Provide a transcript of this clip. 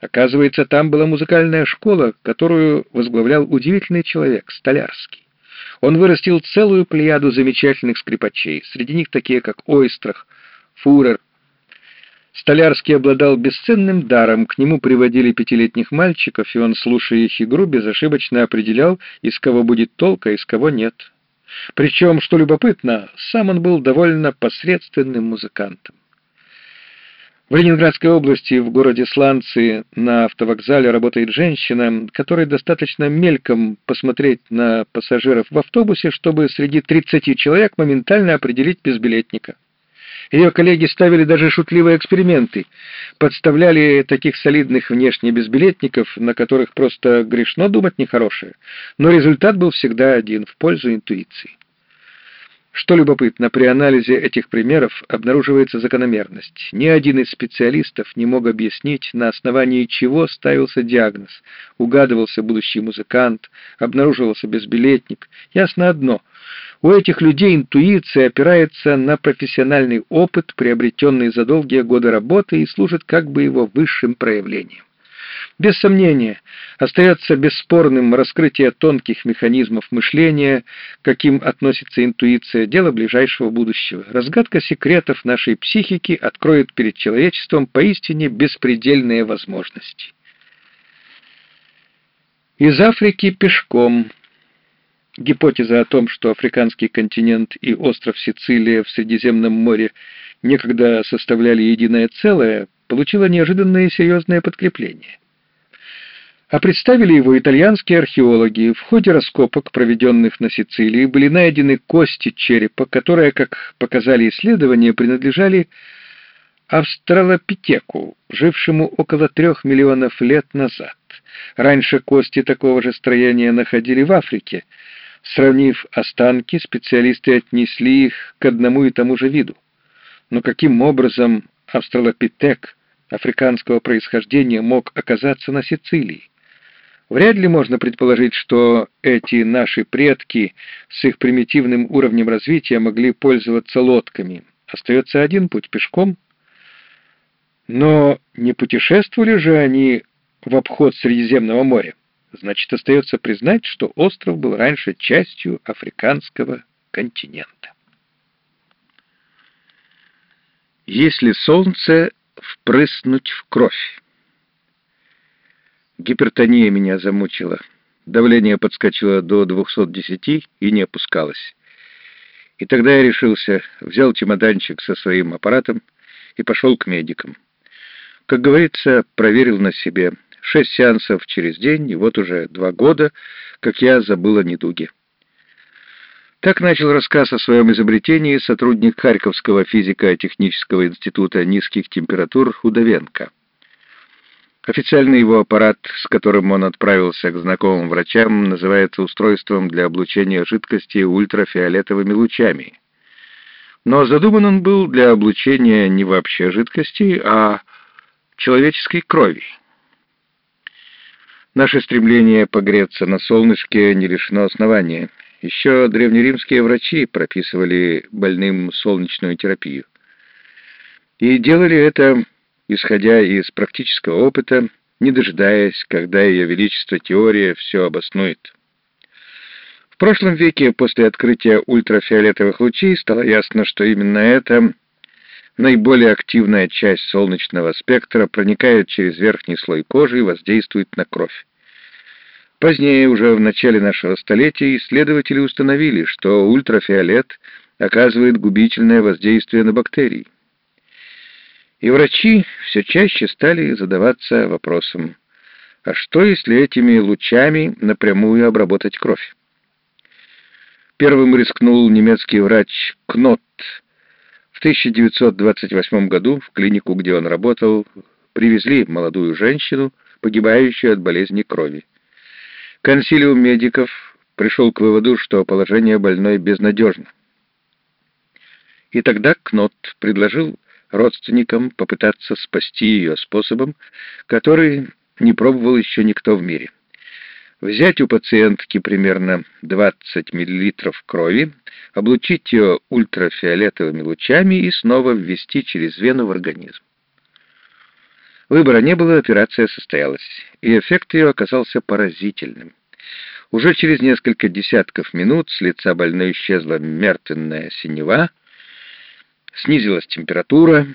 Оказывается, там была музыкальная школа, которую возглавлял удивительный человек, Столярский. Он вырастил целую плеяду замечательных скрипачей, среди них такие, как Ойстрах, Фурер. Столярский обладал бесценным даром, к нему приводили пятилетних мальчиков, и он, слушая их игру, безошибочно определял, из кого будет толк, а из кого нет. Причем, что любопытно, сам он был довольно посредственным музыкантом. В Ленинградской области, в городе Сланцы, на автовокзале работает женщина, которой достаточно мельком посмотреть на пассажиров в автобусе, чтобы среди 30 человек моментально определить безбилетника. Ее коллеги ставили даже шутливые эксперименты, подставляли таких солидных внешне безбилетников, на которых просто грешно думать нехорошее, но результат был всегда один — в пользу интуиции. Что любопытно, при анализе этих примеров обнаруживается закономерность. Ни один из специалистов не мог объяснить, на основании чего ставился диагноз. Угадывался будущий музыкант, обнаруживался безбилетник. Ясно одно. У этих людей интуиция опирается на профессиональный опыт, приобретенный за долгие годы работы, и служит как бы его высшим проявлением. Без сомнения, остается бесспорным раскрытие тонких механизмов мышления, каким относится интуиция, дело ближайшего будущего. Разгадка секретов нашей психики откроет перед человечеством поистине беспредельные возможности. Из Африки пешком. Гипотеза о том, что африканский континент и остров Сицилия в Средиземном море некогда составляли единое целое, получила неожиданное и серьезное подкрепление а представили его итальянские археологи. В ходе раскопок, проведенных на Сицилии, были найдены кости черепа, которые, как показали исследования, принадлежали австралопитеку, жившему около трех миллионов лет назад. Раньше кости такого же строения находили в Африке. Сравнив останки, специалисты отнесли их к одному и тому же виду. Но каким образом австралопитек африканского происхождения мог оказаться на Сицилии? Вряд ли можно предположить, что эти наши предки с их примитивным уровнем развития могли пользоваться лодками. Остается один путь пешком. Но не путешествовали же они в обход Средиземного моря. Значит, остается признать, что остров был раньше частью африканского континента. Если солнце впрыснуть в кровь. Гипертония меня замучила. Давление подскочило до 210 и не опускалось. И тогда я решился, взял чемоданчик со своим аппаратом и пошел к медикам. Как говорится, проверил на себе. Шесть сеансов через день, и вот уже два года, как я забыл о недуге. Так начал рассказ о своем изобретении сотрудник Харьковского физико-технического института низких температур Удовенко. Официальный его аппарат, с которым он отправился к знакомым врачам, называется устройством для облучения жидкости ультрафиолетовыми лучами. Но задуман он был для облучения не вообще жидкости, а человеческой крови. Наше стремление погреться на солнышке не лишено основания. Еще древнеримские врачи прописывали больным солнечную терапию. И делали это исходя из практического опыта, не дожидаясь, когда Ее Величество теория все обоснует. В прошлом веке, после открытия ультрафиолетовых лучей, стало ясно, что именно эта наиболее активная часть солнечного спектра проникает через верхний слой кожи и воздействует на кровь. Позднее, уже в начале нашего столетия, исследователи установили, что ультрафиолет оказывает губительное воздействие на бактерии. И врачи все чаще стали задаваться вопросом, а что если этими лучами напрямую обработать кровь? Первым рискнул немецкий врач Кнот. В 1928 году в клинику, где он работал, привезли молодую женщину, погибающую от болезни крови. Консилиум медиков пришел к выводу, что положение больной безнадежно. И тогда Кнот предложил родственникам попытаться спасти ее способом, который не пробовал еще никто в мире. Взять у пациентки примерно 20 мл крови, облучить ее ультрафиолетовыми лучами и снова ввести через вену в организм. Выбора не было, операция состоялась, и эффект ее оказался поразительным. Уже через несколько десятков минут с лица больной исчезла мертвенная синева, снизилась температура,